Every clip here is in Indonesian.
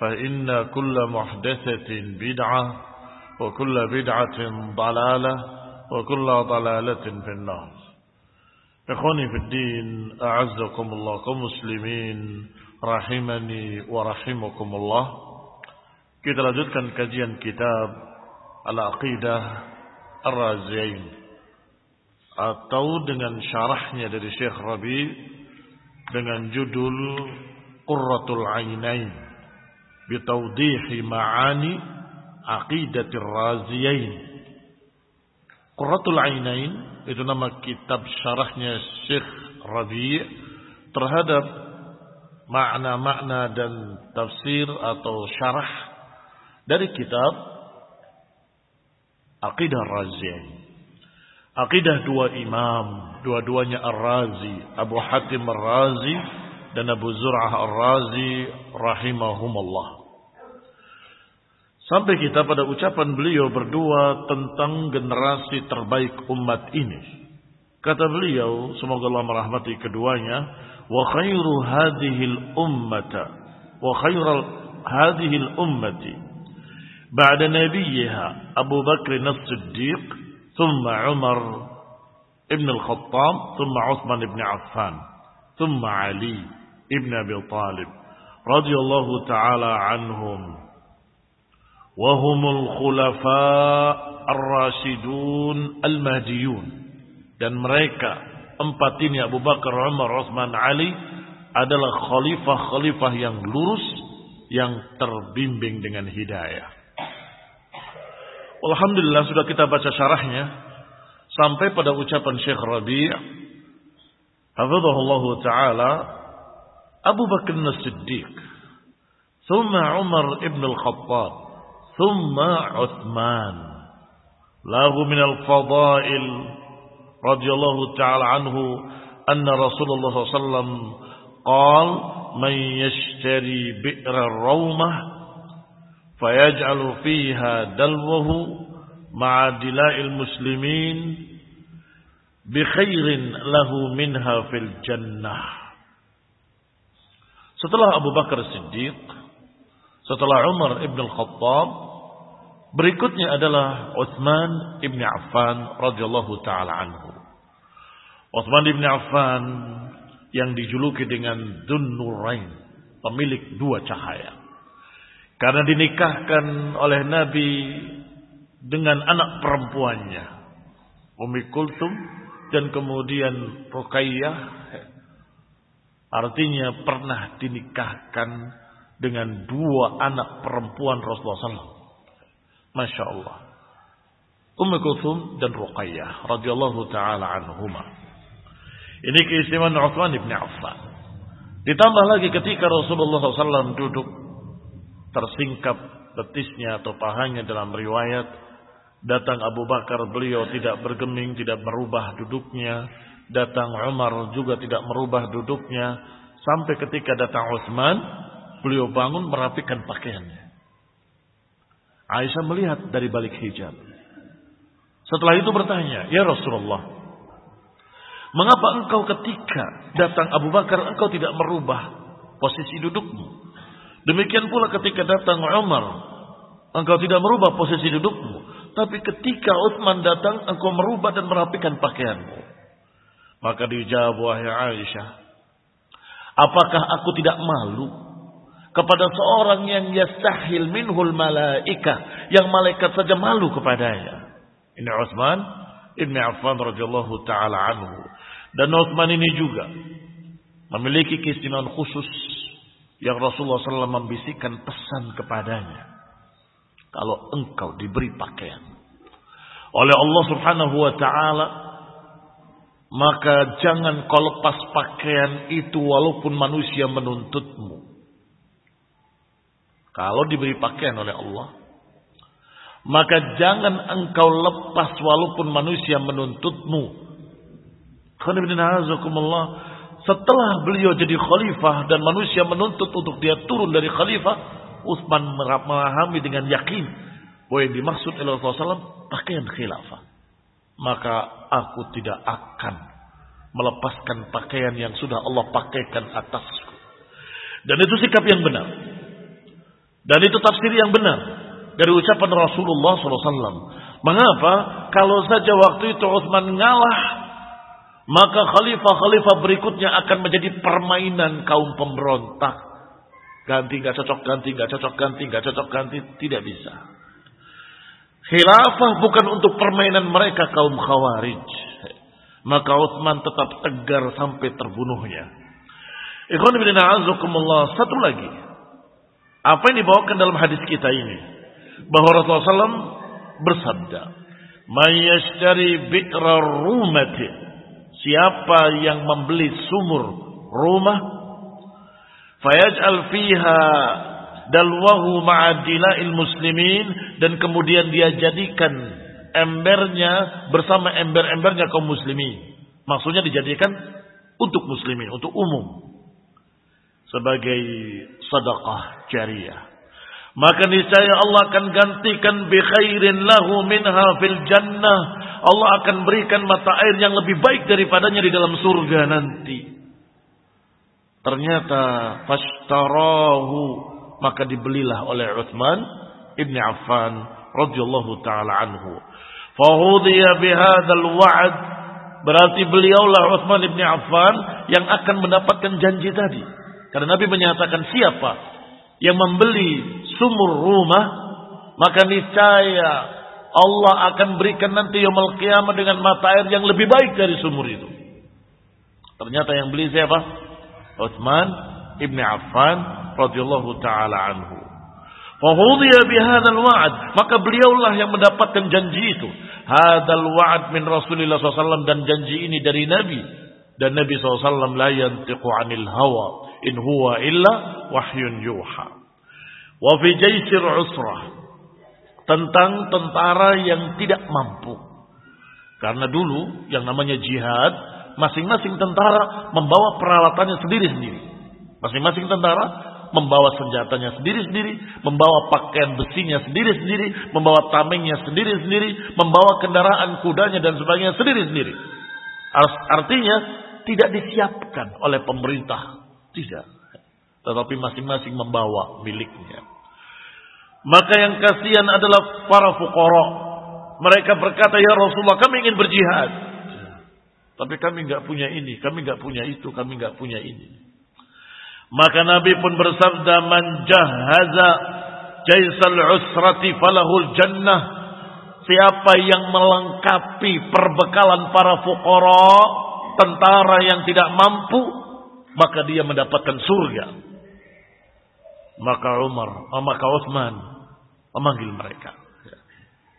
فإن كل محدثة بدعة وكل بدعة ضلالة وكل ضلالة في النار إخواني في الدين أعزكم الله كمسلمين rahimani wa rahimakumullah. Kita lanjutkan kajian kitab Al-Aqidah Ar-Raziyain atau dengan syarahnya dari Syekh Rabi dengan judul Qurratul Ainain bitawdihi ma'ani Aqidatir Raziyain. Qurratul Ainain itu nama kitab syarahnya Syekh Rabi terhadap makna-makna dan tafsir atau syarah dari kitab Aqidah Raziyain. Aqidah dua imam, dua-duanya Ar-Razi, Abu Hatim Ar-Razi dan Abu Zur'ah Ar-Razi rahimahumullah. Sampai kita pada ucapan beliau berdua tentang generasi terbaik umat ini. Kata beliau, semoga Allah merahmati keduanya, wa khairu hadhihi al-ummata wa khairu hadhihi al-ummati ba'da nabiyha Abu Bakr as-Siddiq thumma Umar ibn al-Khattab thumma Uthman ibn Affan thumma Ali ibn Abi Talib radhiyallahu ta'ala anhum. Wa humul khulafa ar-rashidun al-mahdiyun. Dan mereka empat ini Abu Bakar, Umar, Utsman, Ali adalah khalifah-khalifah yang lurus yang terbimbing dengan hidayah. Alhamdulillah sudah kita baca syarahnya. Sampai pada ucapan Syekh Rabi' hafizahullah taala Abu Bakar As-Siddiq thumma Umar ibn al-Khattab thumma Uthman lahu min al-fadail رضي الله تعالى عنه أن رسول الله صلى الله عليه وسلم قال من يشتري بئر الرومة فيجعل فيها دلوه مع دلاء المسلمين بخير له منها في الجنة. Setelah Abu Bakar Siddiq, setelah Umar ibn al-Khattab, Berikutnya adalah Utsman ibn Affan radhiyallahu taala anhu. Utsman ibn Affan yang dijuluki dengan Nurain, pemilik dua cahaya. Karena dinikahkan oleh Nabi dengan anak perempuannya, Umi Kultum dan kemudian Ruqayyah artinya pernah dinikahkan dengan dua anak perempuan Rasulullah SAW. Masya Allah. Ummu Kulthum dan Ruqayyah radhiyallahu taala anhuma. Ini keistimewaan Uthman bin Affan. Ditambah lagi ketika Rasulullah SAW duduk tersingkap betisnya atau pahanya dalam riwayat datang Abu Bakar beliau tidak bergeming tidak merubah duduknya datang Umar juga tidak merubah duduknya sampai ketika datang Utsman beliau bangun merapikan pakaiannya Aisyah melihat dari balik hijab. Setelah itu bertanya, "Ya Rasulullah, mengapa engkau ketika datang Abu Bakar engkau tidak merubah posisi dudukmu? Demikian pula ketika datang Umar, engkau tidak merubah posisi dudukmu, tapi ketika Utsman datang engkau merubah dan merapikan pakaianmu." Maka dijawab wahai Aisyah, "Apakah aku tidak malu kepada seorang yang yastahil minhul malaika yang malaikat saja malu kepadanya. Ini Utsman Ibn Affan radhiyallahu taala anhu. Dan Utsman ini juga memiliki keistimewaan khusus yang Rasulullah SAW membisikkan pesan kepadanya. Kalau engkau diberi pakaian oleh Allah Subhanahu wa taala maka jangan kau lepas pakaian itu walaupun manusia menuntutmu. Kalau diberi pakaian oleh Allah, maka jangan engkau lepas walaupun manusia menuntutmu. Setelah beliau jadi khalifah dan manusia menuntut untuk dia turun dari khalifah, Utsman memahami dengan yakin bahwa yang dimaksud oleh Rasulullah SAW pakaian khilafah. Maka aku tidak akan melepaskan pakaian yang sudah Allah pakaikan atasku. Dan itu sikap yang benar. Dan itu tafsir yang benar dari ucapan Rasulullah SAW. Mengapa? Kalau saja waktu itu Utsman ngalah, maka khalifah-khalifah berikutnya akan menjadi permainan kaum pemberontak. Ganti nggak cocok ganti nggak cocok ganti nggak cocok ganti tidak bisa. Khilafah bukan untuk permainan mereka kaum khawarij. Maka Utsman tetap tegar sampai terbunuhnya. Ikhwan bin Satu lagi apa yang dibawakan dalam hadis kita ini? Bahwa Rasulullah SAW bersabda, Mayyashtari bi'ra rumati. Siapa yang membeli sumur rumah, fayaj'al fiha dalwahu ma'adila'il muslimin dan kemudian dia jadikan embernya bersama ember-embernya kaum muslimin. Maksudnya dijadikan untuk muslimin, untuk umum sebagai sedekah jariah. Maka niscaya Allah akan gantikan bi khairin lahu minha fil jannah. Allah akan berikan mata air yang lebih baik daripadanya di dalam surga nanti. Ternyata fashtarahu maka dibelilah oleh Uthman ibn Affan radhiyallahu taala anhu. Fahudiya bihadzal wa'd berarti beliaulah Uthman ibn Affan yang akan mendapatkan janji tadi karena Nabi menyatakan siapa yang membeli sumur rumah, maka niscaya Allah akan berikan nanti yaumul qiyamah dengan mata air yang lebih baik dari sumur itu. Ternyata yang beli siapa? Utsman ibn Affan radhiyallahu taala anhu. Fahudiya bihadzal wa'd, maka beliaulah yang mendapatkan janji itu. Hadzal wa'd min Rasulillah SAW dan janji ini dari Nabi dan Nabi SAW la yantiqu anil hawa in huwa illa wahyun yuha. Wa fi jaisir usrah. Tentang tentara yang tidak mampu. Karena dulu yang namanya jihad, masing-masing tentara membawa peralatannya sendiri-sendiri. Masing-masing tentara membawa senjatanya sendiri-sendiri, membawa pakaian besinya sendiri-sendiri, membawa tamengnya sendiri-sendiri, membawa kendaraan kudanya dan sebagainya sendiri-sendiri. Artinya tidak disiapkan oleh pemerintah tidak. Tetapi masing-masing membawa miliknya. Maka yang kasihan adalah para fuqara. Mereka berkata, "Ya Rasulullah, kami ingin berjihad." Tapi kami nggak punya ini, kami nggak punya itu, kami nggak punya ini. Maka Nabi pun bersabda, "Man jahaza jaisal usrati falahul jannah." Siapa yang melengkapi perbekalan para fuqara, tentara yang tidak mampu, maka dia mendapatkan surga. Maka Umar, maka Utsman memanggil mereka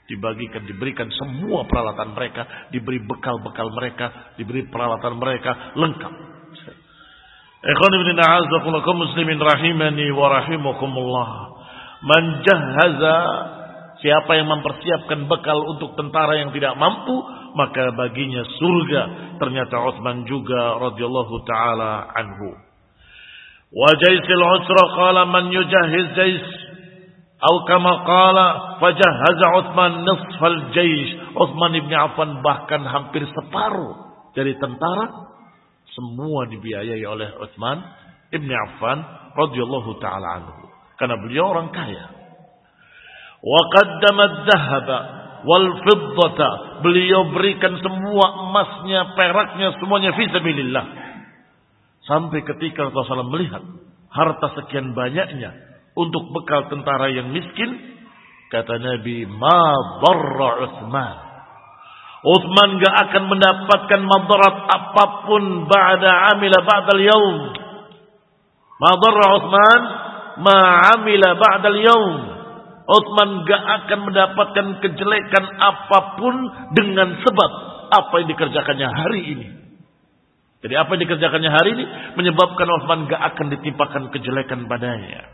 dibagikan, diberikan semua peralatan mereka, diberi bekal-bekal mereka, diberi peralatan mereka lengkap. Ikhwan ibn a'azakum muslimin rahimani wa rahimakumullah. Man jahaza siapa yang mempersiapkan bekal untuk tentara yang tidak mampu, maka baginya surga. Ternyata Utsman juga radhiyallahu taala anhu. Wa jaisil usra qala man yujahiz jais Atau kama qala fajahaza Utsman nisfal jaysh. Utsman ibn Affan bahkan hampir separuh dari tentara semua dibiayai oleh Utsman ibn Affan radhiyallahu taala anhu. Karena beliau orang kaya. Wa qaddama adh-dhahaba wal fiddata. Beliau berikan semua emasnya, peraknya, semuanya fi sabilillah. Sampai ketika Rasulullah melihat harta sekian banyaknya untuk bekal tentara yang miskin, kata Nabi, ma darra Utsman. Utsman gak akan mendapatkan madarat apa pun ba'da amila ba'dal yaum. Ma darra Utsman ma amila ba'dal yaum. Utsman gak akan mendapatkan kejelekan apa pun dengan sebab apa yang dikerjakannya hari ini. Jadi apa yang dikerjakannya hari ini menyebabkan Utsman gak akan ditimpakan kejelekan padanya.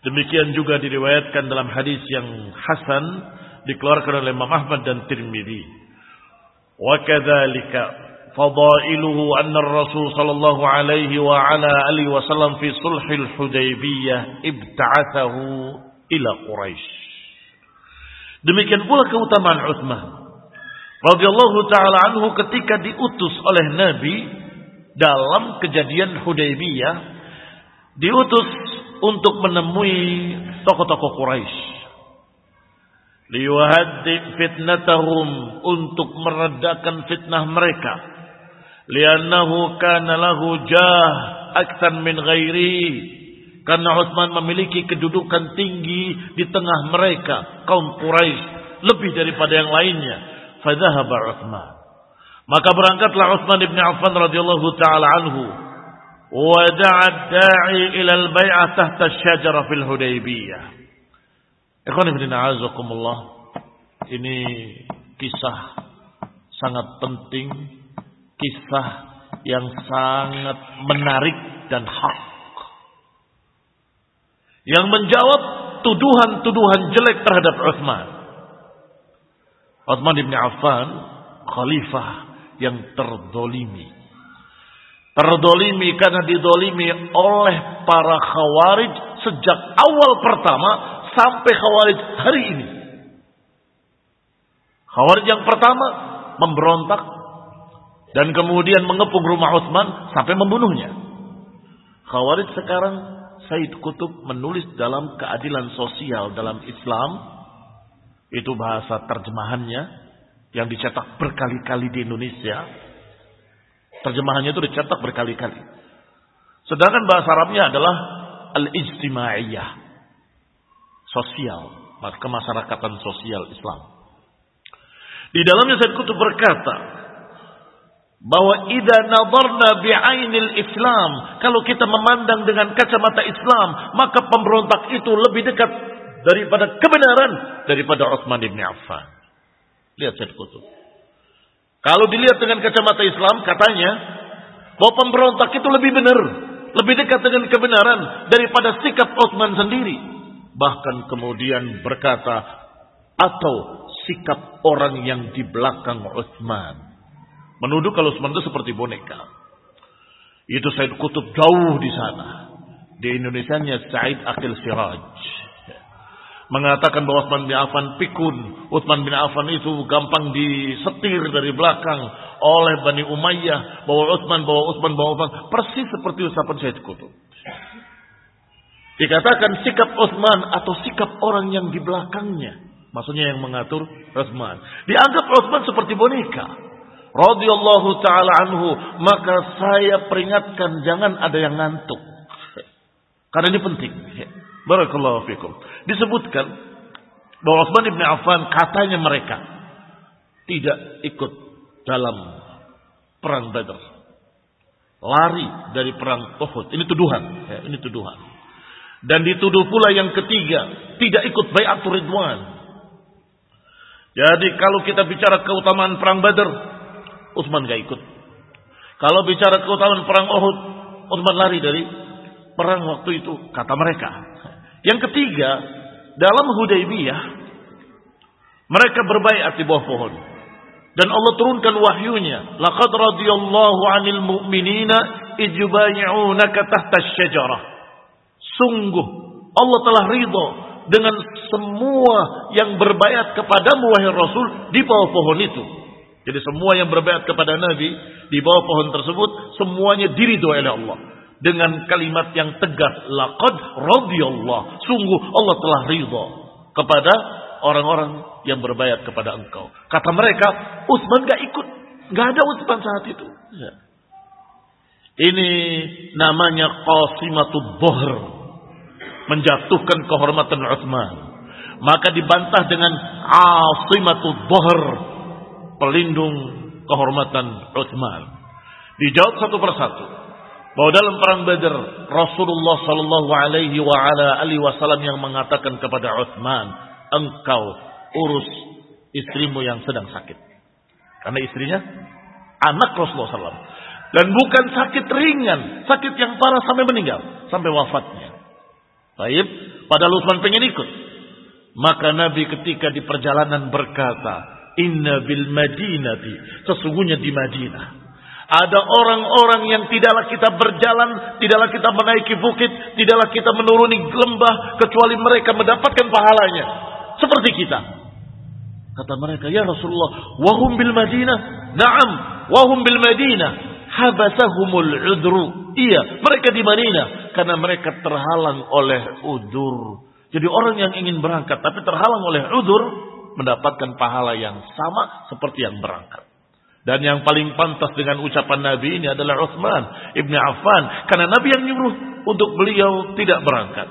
Demikian juga diriwayatkan dalam hadis yang hasan dikeluarkan oleh Imam Ahmad dan Tirmidzi. Wa kadzalika fadailuhu anna Rasul sallallahu alaihi wa ala alihi wasallam fi sulhil Hudaybiyah ibta'athahu ila Quraisy. Demikian pula keutamaan Utsman radhiyallahu taala anhu ketika diutus oleh Nabi dalam kejadian Hudaybiyah diutus untuk menemui tokoh-tokoh Quraisy liyuhaddi fitnatahum untuk meredakan fitnah mereka. Liannahu kana lahu jah akthar min ghairi. Karena Utsman memiliki kedudukan tinggi di tengah mereka kaum Quraisy lebih daripada yang lainnya. Fadzahaba Utsman. Maka berangkatlah Utsman bin Affan radhiyallahu taala anhu. Wa da'a da'i ila al-bai'ah tahta asy-syajarah fil Hudaybiyah. Ini kisah sangat penting Kisah yang sangat menarik dan hak. Yang menjawab tuduhan-tuduhan jelek terhadap Uthman. Uthman ibn Affan Khalifah yang terdolimi. Terdolimi karena didolimi oleh para khawarij sejak awal pertama sampai khawarij hari ini. Khawarij yang pertama memberontak dan kemudian mengepung rumah Utsman sampai membunuhnya. Khawarij sekarang Said Kutub menulis dalam keadilan sosial dalam Islam itu bahasa terjemahannya yang dicetak berkali-kali di Indonesia Terjemahannya itu dicetak berkali-kali. Sedangkan bahasa Arabnya adalah al-ijtimaiyah. Sosial, kemasyarakatan sosial Islam. Di dalamnya saya Kutub berkata bahwa idza nadarna bi'ainil Islam, kalau kita memandang dengan kacamata Islam, maka pemberontak itu lebih dekat daripada kebenaran daripada Utsman bin Affan. Lihat saya Kutub. Kalau dilihat dengan kacamata Islam, katanya bahwa pemberontak itu lebih benar, lebih dekat dengan kebenaran daripada sikap Utsman sendiri. Bahkan kemudian berkata, atau sikap orang yang di belakang Utsman. Menuduh kalau Utsman itu seperti boneka. Itu Said Kutub jauh di sana. Di Indonesia Said Akil Siraj mengatakan bahwa Utsman bin Affan pikun. Utsman bin Affan itu gampang disetir dari belakang oleh Bani Umayyah. Bahwa Utsman, bahwa Utsman, bahwa Utsman. Persis seperti ucapan Syed Kutub. Dikatakan sikap Utsman atau sikap orang yang di belakangnya. Maksudnya yang mengatur Utsman. Dianggap Utsman seperti boneka. Radhiyallahu taala anhu, maka saya peringatkan jangan ada yang ngantuk. Karena ini penting. Barakallahu fikum. Disebutkan bahwa Utsman bin Affan katanya mereka tidak ikut dalam perang Badar. Lari dari perang Uhud. Ini tuduhan, ini tuduhan. Dan dituduh pula yang ketiga, tidak ikut Bai'atul Ridwan. Jadi kalau kita bicara keutamaan perang Badar, Utsman gak ikut. Kalau bicara keutamaan perang Uhud, Utsman lari dari perang waktu itu, kata mereka. Yang ketiga, dalam Hudaybiyah, mereka berbaiat di bawah pohon. Dan Allah turunkan wahyunya. Laqad radiyallahu 'anil mu'minina idjubayi'unaka tahta syajarah. Sungguh Allah telah ridho dengan semua yang berbayat kepadamu wahai Rasul di bawah pohon itu. Jadi semua yang berbayat kepada Nabi di bawah pohon tersebut semuanya diridhoi oleh Allah dengan kalimat yang tegas laqad radhiyallahu sungguh Allah telah ridha kepada orang-orang yang berbayat kepada engkau. Kata mereka, Utsman gak ikut. Gak ada Utsman saat itu. Ya. Ini namanya qasimatul bohr. Menjatuhkan kehormatan Utsman. Maka dibantah dengan asimatul bohr. Pelindung kehormatan Utsman. Dijawab satu persatu. Bahwa dalam perang Badar Rasulullah Sallallahu Alaihi Wasallam yang mengatakan kepada Utsman, engkau urus istrimu yang sedang sakit. Karena istrinya anak Rasulullah SAW. Dan bukan sakit ringan, sakit yang parah sampai meninggal, sampai wafatnya. Baik, padahal Utsman pengen ikut. Maka Nabi ketika di perjalanan berkata, Inna bil Madinati, sesungguhnya di Madinah. Ada orang-orang yang tidaklah kita berjalan, tidaklah kita menaiki bukit, tidaklah kita menuruni lembah, kecuali mereka mendapatkan pahalanya. Seperti kita. Kata mereka, ya Rasulullah, wahum bil Madinah. Naam, wahum bil Madinah. Habasahumul udru. Iya, mereka di Madinah. Karena mereka terhalang oleh udur. Jadi orang yang ingin berangkat tapi terhalang oleh udur. Mendapatkan pahala yang sama seperti yang berangkat. Dan yang paling pantas dengan ucapan Nabi ini adalah Utsman ibni Affan. Karena Nabi yang nyuruh untuk beliau tidak berangkat.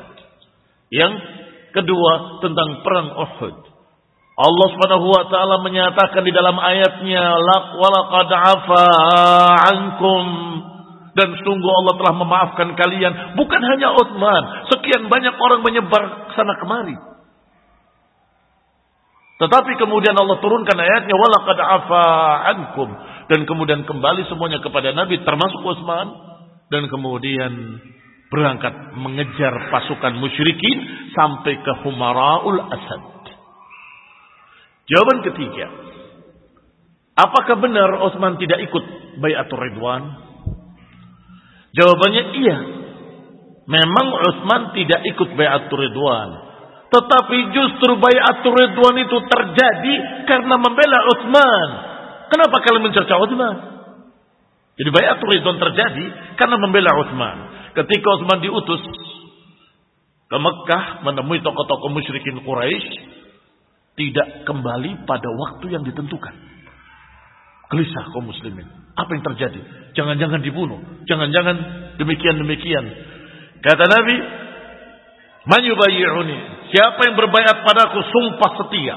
Yang kedua tentang perang Uhud. Allah Subhanahu wa taala menyatakan di dalam ayatnya laqad afa ankum. Dan sungguh Allah telah memaafkan kalian. Bukan hanya Utsman sekian banyak orang menyebar sana kemari. Tetapi kemudian Allah turunkan ayatnya walaqad afa ankum. Dan kemudian kembali semuanya kepada Nabi termasuk Utsman. Dan kemudian berangkat mengejar pasukan musyrikin sampai ke Humaraul Asad. Jawaban ketiga. Apakah benar Utsman tidak ikut Bayatul Ridwan? Jawabannya iya. Memang Utsman tidak ikut Bayatul Ridwan. Tetapi justru Bayatul Ridwan itu terjadi karena membela Utsman. Kenapa kalian mencerca Utsman? Jadi Bayatul Ridwan terjadi karena membela Utsman. Ketika Utsman diutus ke Mekah menemui tokoh-tokoh musyrikin Quraisy, tidak kembali pada waktu yang ditentukan. Gelisah kaum muslimin. Apa yang terjadi? Jangan-jangan dibunuh. Jangan-jangan demikian-demikian. Kata Nabi, Man. Siapa yang berbayat padaku sumpah setia.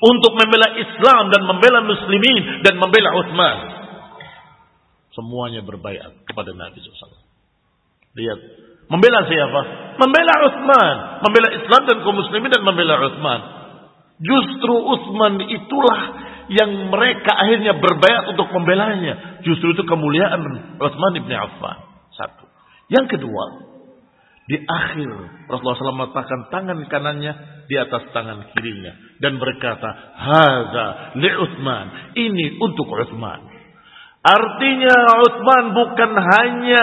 Untuk membela Islam dan membela muslimin dan membela Utsman. Semuanya berbayat kepada Nabi SAW. Lihat. Membela siapa? Membela Utsman, membela Islam dan kaum muslimin dan membela Utsman. Justru Utsman itulah yang mereka akhirnya berbayat untuk membelanya. Justru itu kemuliaan Utsman ibn Affan. Satu. Yang kedua, di akhir Rasulullah SAW meletakkan tangan kanannya di atas tangan kirinya dan berkata, "Haza li Utsman." Ini untuk Utsman. Artinya Utsman bukan hanya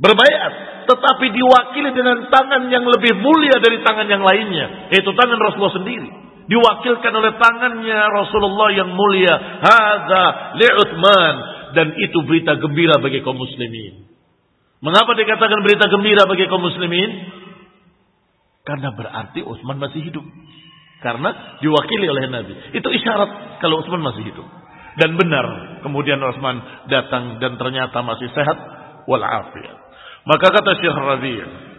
berbayat, tetapi diwakili dengan tangan yang lebih mulia dari tangan yang lainnya, yaitu tangan Rasulullah sendiri. Diwakilkan oleh tangannya Rasulullah yang mulia. Hadza li Utsman dan itu berita gembira bagi kaum muslimin. Mengapa dikatakan berita gembira bagi kaum muslimin? Karena berarti Utsman masih hidup. Karena diwakili oleh Nabi. Itu isyarat kalau Utsman masih hidup. Dan benar kemudian Utsman datang dan ternyata masih sehat walafiat. Maka kata Syekh Rabi'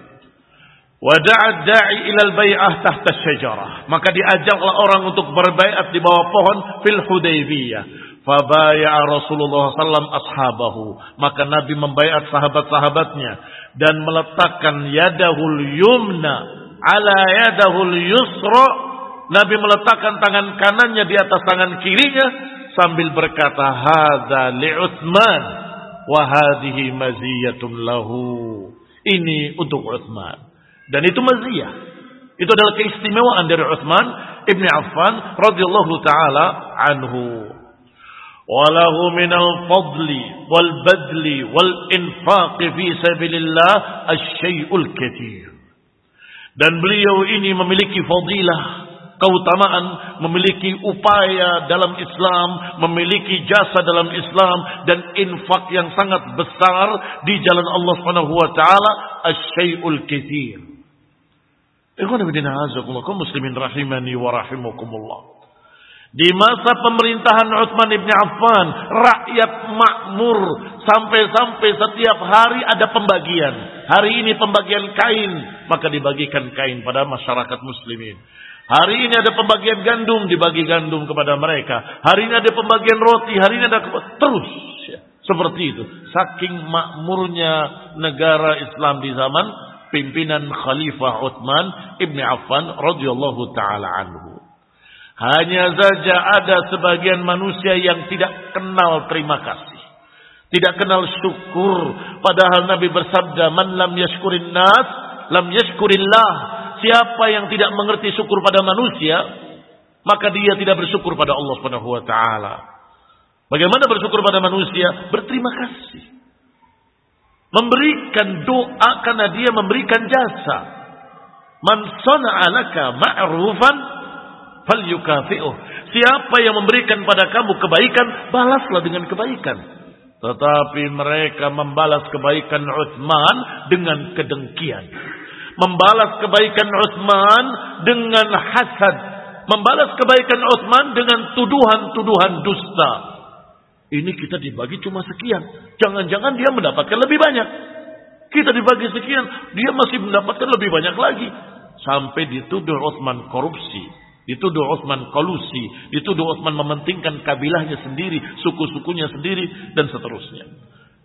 Wada'ad da'i ilal bay'ah tahta syajarah. Maka diajaklah orang untuk berbaiat di bawah pohon fil Hudaybiyah. Fabaya Rasulullah SAW ashabahu. Maka Nabi membaiat sahabat-sahabatnya. Dan meletakkan yadahul yumna ala yadahul yusra. Nabi meletakkan tangan kanannya di atas tangan kirinya. Sambil berkata, Hada li'uthman Wahadihi maziyatun lahu. Ini untuk Uthman. Dan itu maziyah. Itu adalah keistimewaan dari Uthman ibni Affan radhiyallahu taala anhu. وله من الفضل والبذل والإنفاق في سبيل الله الشيء الكثير dan beliau ini memiliki fadilah keutamaan memiliki upaya dalam Islam memiliki jasa dalam Islam dan infak yang sangat besar di jalan Allah Subhanahu wa taala asyai'ul katsir Ikhwan fillah muslimin rahimani wa rahimakumullah di masa pemerintahan Utsman bin Affan, rakyat makmur sampai-sampai setiap hari ada pembagian. Hari ini pembagian kain, maka dibagikan kain pada masyarakat muslimin. Hari ini ada pembagian gandum, dibagi gandum kepada mereka. Hari ini ada pembagian roti, hari ini ada terus ya. seperti itu. Saking makmurnya negara Islam di zaman pimpinan Khalifah Utsman ibn Affan radhiyallahu taala anhu. Hanya saja ada sebagian manusia yang tidak kenal terima kasih. Tidak kenal syukur. Padahal Nabi bersabda, Man lam yashkurin nas, lam yashkurillah. Siapa yang tidak mengerti syukur pada manusia, maka dia tidak bersyukur pada Allah Subhanahu wa taala. Bagaimana bersyukur pada manusia? Berterima kasih. Memberikan doa karena dia memberikan jasa. Man sana'a laka ma'rufan falyukafi'uh. Siapa yang memberikan pada kamu kebaikan, balaslah dengan kebaikan. Tetapi mereka membalas kebaikan Uthman dengan kedengkian. Membalas kebaikan Uthman dengan hasad. Membalas kebaikan Uthman dengan tuduhan-tuduhan dusta. Ini kita dibagi cuma sekian. Jangan-jangan dia mendapatkan lebih banyak. Kita dibagi sekian, dia masih mendapatkan lebih banyak lagi. Sampai dituduh Uthman korupsi Dituduh Utsman kolusi, dituduh Utsman mementingkan kabilahnya sendiri, suku-sukunya sendiri dan seterusnya.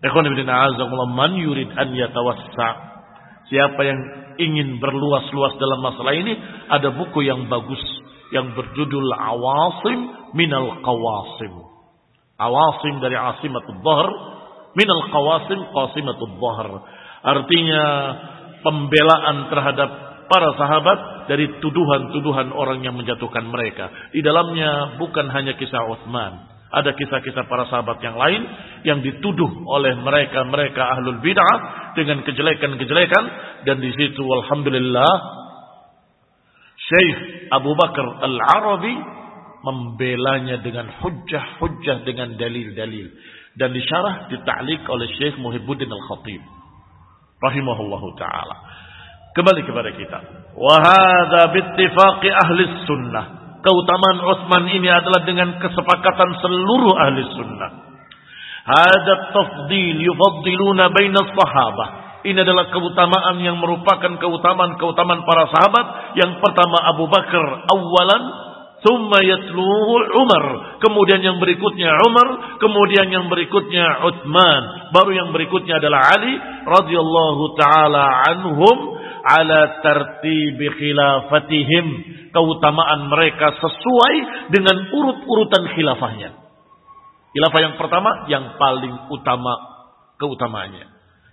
Ikhwan ibn man yurid an yatawassa. Siapa yang ingin berluas-luas dalam masalah ini, ada buku yang bagus yang berjudul Awasim Minal Qawasim. Awasim dari Asimatul Dhahr, Minal Qawasim Qasimatul Dhahr. Artinya pembelaan terhadap para sahabat dari tuduhan-tuduhan orang yang menjatuhkan mereka. Di dalamnya bukan hanya kisah Utsman, ada kisah-kisah para sahabat yang lain yang dituduh oleh mereka-mereka ahlul bid'ah dengan kejelekan-kejelekan dan di situ alhamdulillah Syekh Abu Bakar Al-Arabi membelanya dengan hujah-hujah dengan dalil-dalil dan disyarah dita'liq oleh Syekh Muhibbuddin Al-Khatib rahimahullahu taala. Kembali kepada kita. Wahada bittifaqi ahli sunnah. Keutamaan Utsman ini adalah dengan kesepakatan seluruh ahli sunnah. Hada tafdil yufaddiluna baina sahabah. Ini adalah keutamaan yang merupakan keutamaan-keutamaan para sahabat. Yang pertama Abu Bakar awalan, thumma yatluhu Umar. Kemudian yang berikutnya Umar, kemudian yang berikutnya Utsman, baru yang berikutnya adalah Ali radhiyallahu taala anhum ala tertibi khilafatihim keutamaan mereka sesuai dengan urut-urutan khilafahnya. Khilafah yang pertama yang paling utama keutamaannya.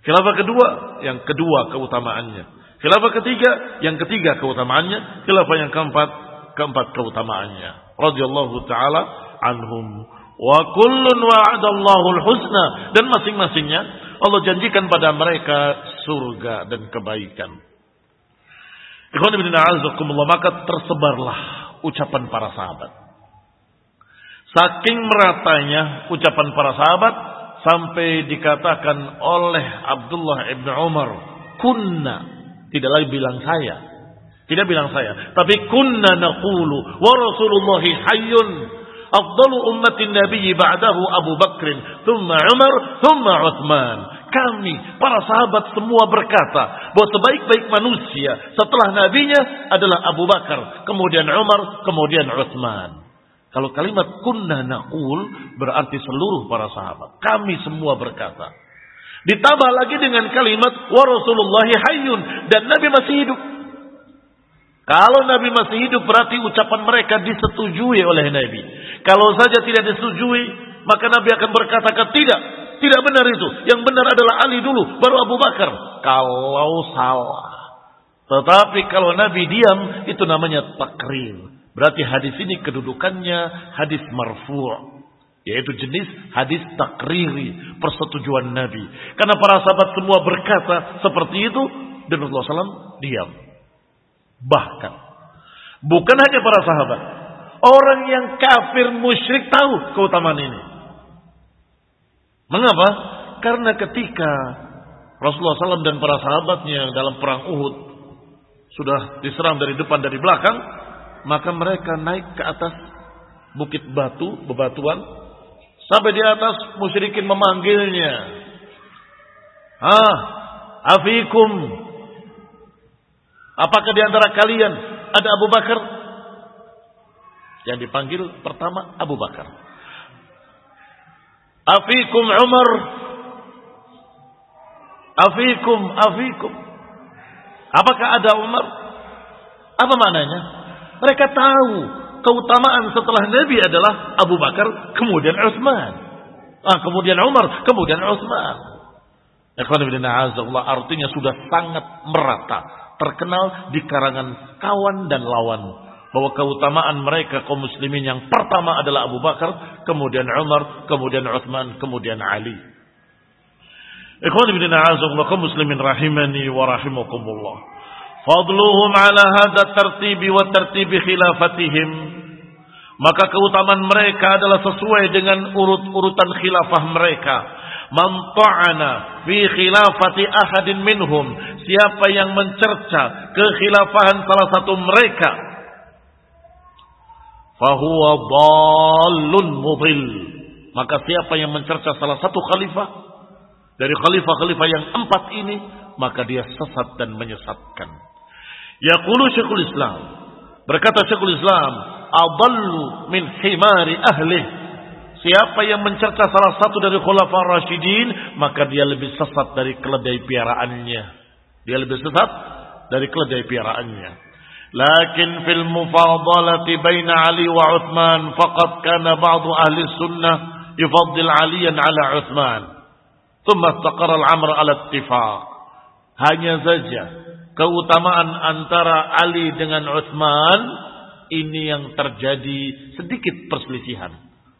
Khilafah kedua yang kedua keutamaannya. Khilafah ketiga yang ketiga keutamaannya. Khilafah yang keempat keempat keutamaannya. Radhiyallahu taala anhum wa kullun wa'adallahu al-husna dan masing-masingnya Allah janjikan pada mereka surga dan kebaikan. Maka tersebarlah ucapan para sahabat. Saking meratanya ucapan para sahabat sampai dikatakan oleh Abdullah ibn Umar, kunna tidak lagi bilang saya, tidak bilang saya, tapi kunna naqulu wa Rasulullah hayyun afdalu ummatin nabiyyi ba'dahu Abu Bakrin, thumma Umar, thumma Uthman. Kami, para sahabat semua berkata bahwa sebaik-baik manusia setelah nabinya adalah Abu Bakar, kemudian Umar, kemudian Uthman. Kalau kalimat kunna naqul berarti seluruh para sahabat. Kami semua berkata. Ditambah lagi dengan kalimat wa Rasulullahi hayyun dan Nabi masih hidup. Kalau Nabi masih hidup berarti ucapan mereka disetujui oleh Nabi. Kalau saja tidak disetujui, maka Nabi akan berkata tidak, tidak benar itu. Yang benar adalah Ali dulu, baru Abu Bakar. Kalau salah. Tetapi kalau Nabi diam, itu namanya takrir. Berarti hadis ini kedudukannya hadis marfu' yaitu jenis hadis takriri persetujuan Nabi. Karena para sahabat semua berkata seperti itu dan Rasulullah SAW diam. Bahkan bukan hanya para sahabat, orang yang kafir musyrik tahu keutamaan ini. Mengapa? Karena ketika Rasulullah SAW dan para sahabatnya dalam perang Uhud sudah diserang dari depan dari belakang, maka mereka naik ke atas bukit batu, bebatuan, sampai di atas musyrikin memanggilnya. Ah, afikum. Apakah di antara kalian ada Abu Bakar? Yang dipanggil pertama Abu Bakar. Afikum Umar. Afikum, afikum. Apakah ada Umar? Apa maknanya? Mereka tahu keutamaan setelah Nabi adalah Abu Bakar, kemudian Utsman. Ah, kemudian Umar, kemudian Utsman. artinya sudah sangat merata, terkenal di karangan kawan dan lawan bahwa keutamaan mereka kaum muslimin yang pertama adalah Abu Bakar, kemudian Umar, kemudian Utsman, kemudian Ali. Ikhwan ibn a'azakullah kaum muslimin rahimani wa rahimakumullah. Fadluhum ala hadha tertibi wa tertibi khilafatihim. Maka keutamaan mereka adalah sesuai dengan urut-urutan khilafah mereka. Man ta'ana fi khilafati ahadin minhum. Siapa yang mencerca kekhilafahan salah satu mereka fahuwa dallun mudil. Maka siapa yang mencerca salah satu khalifah dari khalifah-khalifah yang empat ini, maka dia sesat dan menyesatkan. Yaqulu Syekhul Islam. Berkata Syekhul Islam, adallu min himari ahli. Siapa yang mencerca salah satu dari khulafah Rashidin, maka dia lebih sesat dari keledai piaraannya. Dia lebih sesat dari keledai piaraannya. لكن في المفاضلة بين علي وعثمان فقد كان بعض أهل السنة يفضل عليا على عثمان ثم استقر الأمر على اتفاق hanya saja keutamaan antara Ali dengan Utsman ini yang terjadi sedikit perselisihan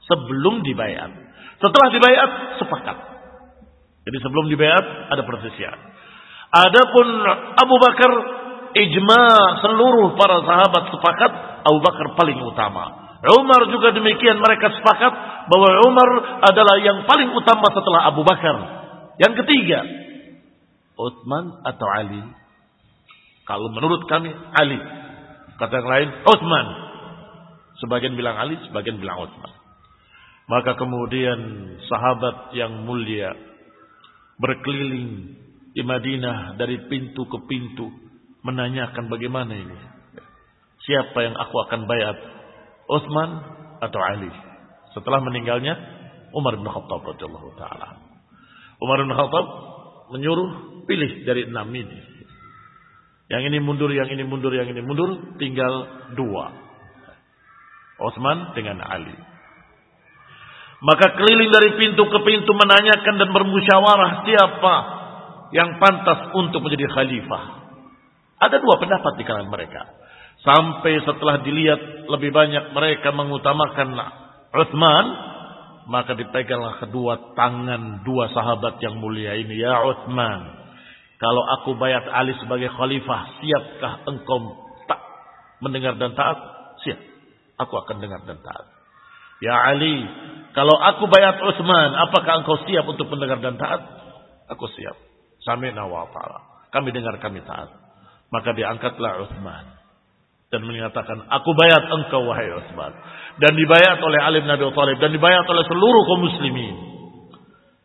sebelum dibayar. Setelah dibayar sepakat. Jadi sebelum dibayar ada perselisihan. Adapun Abu Bakar ijma seluruh para sahabat sepakat Abu Bakar paling utama. Umar juga demikian mereka sepakat bahwa Umar adalah yang paling utama setelah Abu Bakar. Yang ketiga, Utsman atau Ali? Kalau menurut kami Ali. Kata yang lain Utsman. Sebagian bilang Ali, sebagian bilang Utsman. Maka kemudian sahabat yang mulia berkeliling di Madinah dari pintu ke pintu menanyakan bagaimana ini. Siapa yang aku akan bayar? Utsman atau Ali? Setelah meninggalnya Umar bin Khattab radhiyallahu taala. Umar bin Khattab menyuruh pilih dari enam ini. Yang ini mundur, yang ini mundur, yang ini mundur, tinggal dua. Utsman dengan Ali. Maka keliling dari pintu ke pintu menanyakan dan bermusyawarah siapa yang pantas untuk menjadi khalifah. Ada dua pendapat di kalangan mereka. Sampai setelah dilihat lebih banyak mereka mengutamakan Uthman, maka dipeganglah kedua tangan dua sahabat yang mulia ini. Ya Uthman, kalau aku bayat Ali sebagai khalifah, siapkah engkau tak mendengar dan taat? Siap. Aku akan dengar dan taat. Ya Ali, Kalau aku bayat Utsman, apakah engkau siap untuk mendengar dan taat? Aku siap. Sami'na wa. Kami dengar, kami taat. Maka diangkatlah Utsman dan menyatakan, "Aku bayat engkau wahai Utsman." Dan dibayat oleh Ali bin Abi Thalib dan dibayat oleh seluruh kaum muslimin.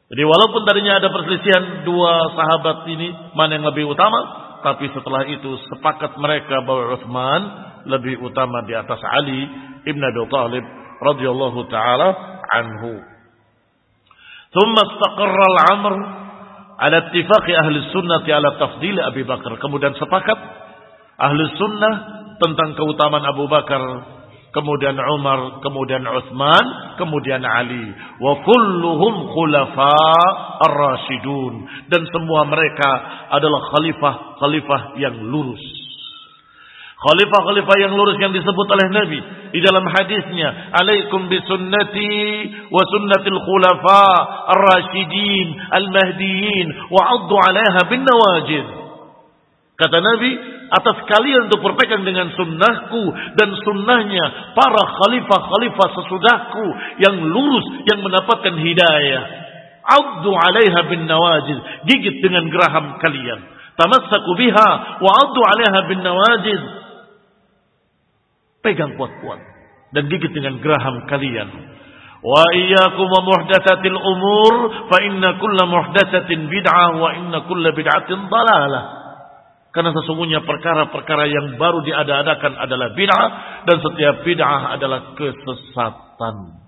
Jadi walaupun tadinya ada perselisihan dua sahabat ini mana yang lebih utama, tapi setelah itu sepakat mereka bahwa Utsman lebih utama di atas Ali ibn Abi Thalib radhiyallahu taala anhu. ثم استقر الأمر ala ittifaqi ahli sunnah ala tafdil Abi Bakar. Kemudian sepakat ahli sunnah tentang keutamaan Abu Bakar, kemudian Umar, kemudian Uthman, kemudian Ali. Wa kulluhum khulafa ar-rasyidun. Dan semua mereka adalah khalifah-khalifah yang lurus. Khalifah-khalifah yang lurus yang disebut oleh Nabi di dalam hadisnya, "Alaikum bi sunnati wa sunnatil khulafa ar-rasyidin al-mahdiyyin wa 'addu 'alaiha bin nawajid." Kata Nabi, atas kalian untuk berpegang dengan sunnahku dan sunnahnya para khalifah-khalifah sesudahku yang lurus yang mendapatkan hidayah. 'Addu 'alaiha bin nawajid, gigit dengan geraham kalian. Tamassaku biha wa 'addu 'alaiha bin nawajid Pegang kuat-kuat. Dan gigit dengan geraham kalian. Wa iyyakum muhdatsatil umur fa inna kulla muhdatsatin bid'ah wa inna kulla bid'atin dalalah. Karena sesungguhnya perkara-perkara yang baru diada-adakan adalah bid'ah dan setiap bid'ah adalah kesesatan.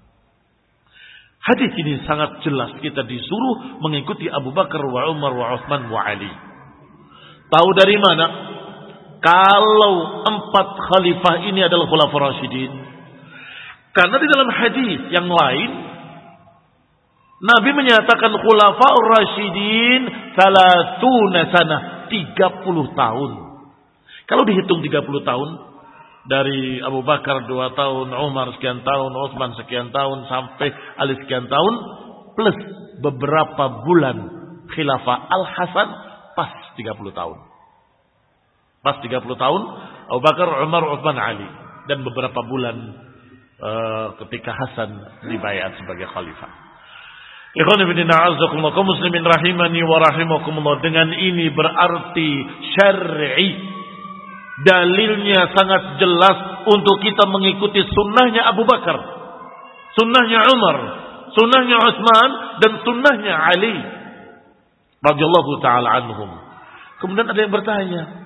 Hadis ini sangat jelas kita disuruh mengikuti Abu Bakar wa Umar wa Utsman wa Ali. Tahu dari mana? Kalau empat khalifah ini adalah khulafur rasyidin. Karena di dalam hadis yang lain Nabi menyatakan khulafur rasyidin salatuna sana 30 tahun. Kalau dihitung 30 tahun dari Abu Bakar 2 tahun, Umar sekian tahun, Utsman sekian tahun sampai Ali sekian tahun plus beberapa bulan khilafah Al Hasan pas 30 tahun. Pas 30 tahun, Abu Bakar, Umar, Uthman, Ali. Dan beberapa bulan uh, ketika Hasan dibayar sebagai khalifah. Muslimin rahimani wa rahimakumullah. Dengan ini berarti syar'i. Dalilnya sangat jelas untuk kita mengikuti sunnahnya Abu Bakar. Sunnahnya Umar. Sunnahnya Uthman. Dan sunnahnya Ali. radhiyallahu ta'ala anhum. Kemudian ada yang bertanya.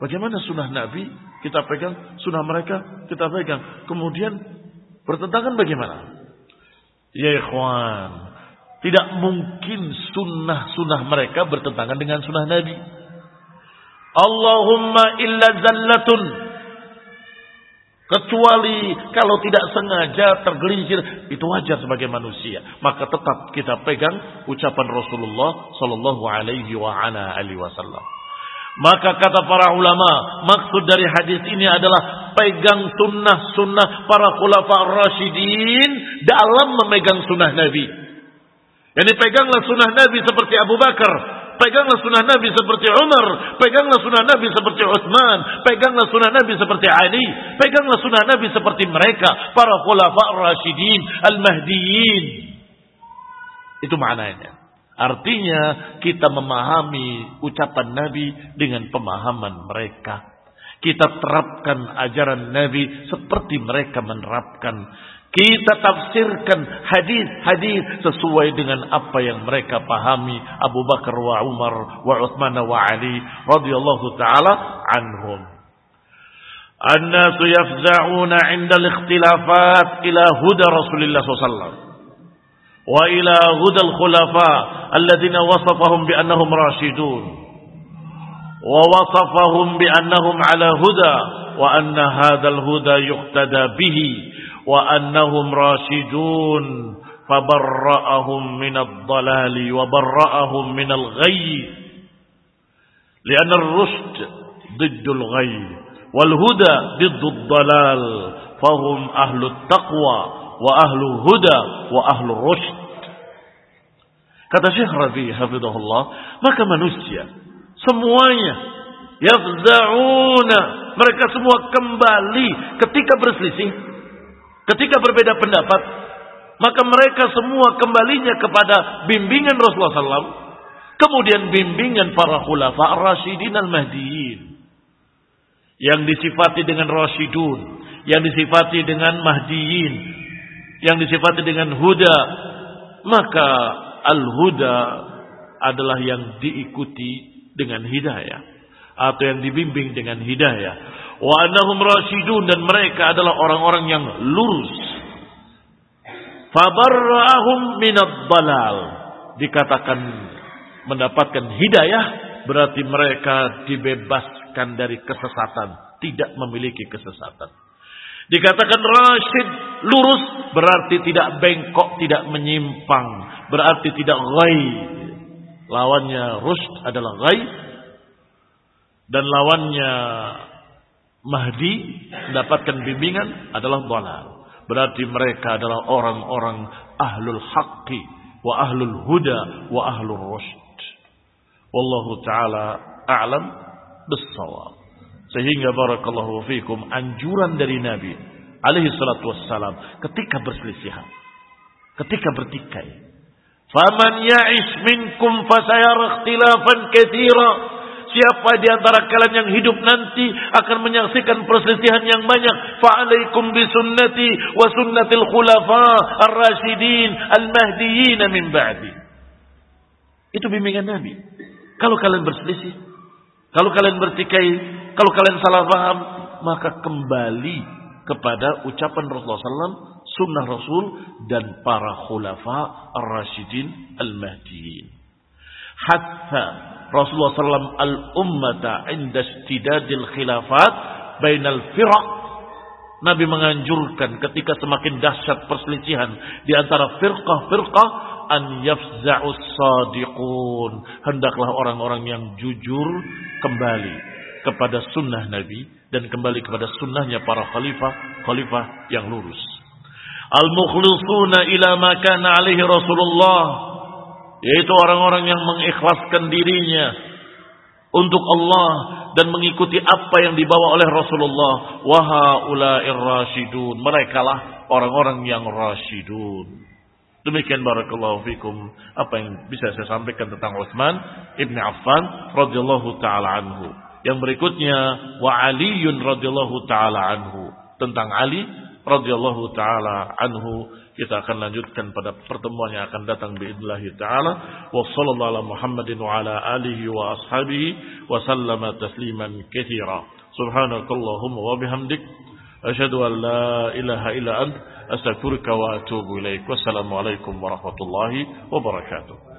Bagaimana sunnah Nabi kita pegang, sunnah mereka kita pegang. Kemudian bertentangan bagaimana? Ya ikhwan, tidak mungkin sunnah-sunnah mereka bertentangan dengan sunnah Nabi. Allahumma illa zallatun. Kecuali kalau tidak sengaja tergelincir, itu wajar sebagai manusia. Maka tetap kita pegang ucapan Rasulullah Sallallahu Alaihi Wasallam. Maka kata para ulama, maksud dari hadis ini adalah pegang sunnah-sunnah para khulafa rasyidin dalam memegang sunnah Nabi. Jadi peganglah sunnah Nabi seperti Abu Bakar, peganglah sunnah Nabi seperti Umar, peganglah sunnah Nabi seperti Utsman, peganglah sunnah Nabi seperti Ali, peganglah sunnah Nabi seperti mereka, para khulafa rasyidin, al-mahdiyin. Itu maknanya. Artinya kita memahami ucapan Nabi dengan pemahaman mereka. Kita terapkan ajaran Nabi seperti mereka menerapkan. Kita tafsirkan hadis-hadis sesuai dengan apa yang mereka pahami Abu Bakar wa Umar wa Uthman wa Ali radhiyallahu taala anhum. An-nasu yafza'una 'inda al-ikhtilafat ila huda Rasulillah sallallahu alaihi wasallam. وإلى هدى الخلفاء الذين وصفهم بأنهم راشدون ووصفهم بأنهم على هدى وأن هذا الهدى يقتدى به وأنهم راشدون فبرأهم من الضلال وبرأهم من الغي لأن الرشد ضد الغي والهدى ضد الضلال فهم أهل التقوى. wa ahlu huda wa ahlu rusht Kata Syekh Rabi hafizahullah, maka manusia semuanya yafza'una, mereka semua kembali ketika berselisih, ketika berbeda pendapat, maka mereka semua kembalinya kepada bimbingan Rasulullah SAW, kemudian bimbingan para khulafa ar-rasyidin al mahdiin yang disifati dengan rasidun, yang disifati dengan mahdiin yang disifati dengan Huda. Maka Al-Huda adalah yang diikuti dengan hidayah. Atau yang dibimbing dengan hidayah. Wa anahum rasyidun dan mereka adalah orang-orang yang lurus Fabarrahum minad balal. Dikatakan mendapatkan hidayah berarti mereka dibebaskan dari kesesatan, tidak memiliki kesesatan. Dikatakan rasyid lurus berarti tidak bengkok, tidak menyimpang, berarti tidak ghai. Lawannya rusd adalah ghai dan lawannya mahdi mendapatkan bimbingan adalah dalal. Berarti mereka adalah orang-orang ahlul haqqi wa ahlul huda wa ahlul rushd. Wallahu taala a'lam bissawab. Sehingga barakallahu fikum anjuran dari Nabi alaihi salatu wassalam ketika berselisihan, ketika bertikai. Faman ya'ish minkum fasayara ikhtilafan katsira Siapa di antara kalian yang hidup nanti akan menyaksikan perselisihan yang banyak. Fa'alaikum bisunnati wa sunnatil khulafa ar-rasyidin al-mahdiyyin min ba'di. Itu bimbingan Nabi. Kalau kalian berselisih, kalau kalian bertikai, kalau kalian salah paham, maka kembali kepada ucapan Rasulullah SAW, sunnah Rasul dan para khulafa ar-rasyidin al-mahdiyyin. Hatta Rasulullah SAW al-ummata inda istidadil khilafat bainal firaq. Nabi menganjurkan ketika semakin dahsyat perselisihan di antara firqah-firqah an yafza'us sadiqun. Hendaklah orang-orang yang jujur kembali kepada sunnah Nabi dan kembali kepada sunnahnya para khalifah, khalifah yang lurus. Al-mukhlisuna ila ma kana alaihi Rasulullah yaitu orang-orang yang mengikhlaskan dirinya untuk Allah dan mengikuti apa yang dibawa oleh Rasulullah. Wahaula'ir rasyidun. Mereka lah orang-orang yang rasyidun. Demikian barakallahu fikum apa yang bisa saya sampaikan tentang Utsman Ibn Affan radhiyallahu taala anhu. Yang berikutnya wa Aliun radhiyallahu taala anhu. Tentang Ali radhiyallahu taala anhu kita akan lanjutkan pada pertemuan yang akan datang biidznillah taala. Wa sallallahu ala Muhammadin wa ala alihi wa ashabihi wa sallama tasliman katsira. Subhanakallahumma wa bihamdik asyhadu an la ilaha illa ant astaghfiruka wa atubu ilaik. Wassalamu alaikum warahmatullahi wabarakatuh.